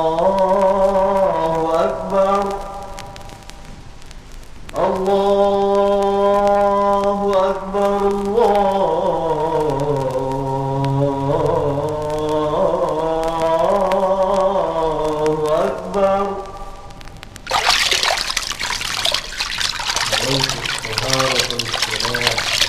الله أكبر. الله أكبر الله أكبر. عليك الصلاة والسلام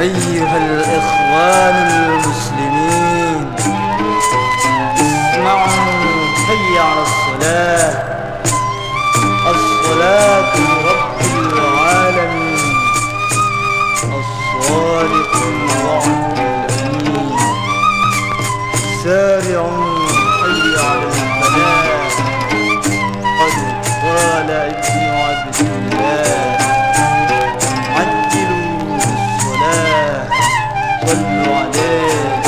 أيها الإخوان المسلمين اسمعوا هيا على الصلاة. الصلاة لرب العالمين. الصادق الوعد الأمين. سارعوا هيا على الفلاح Bonne journée.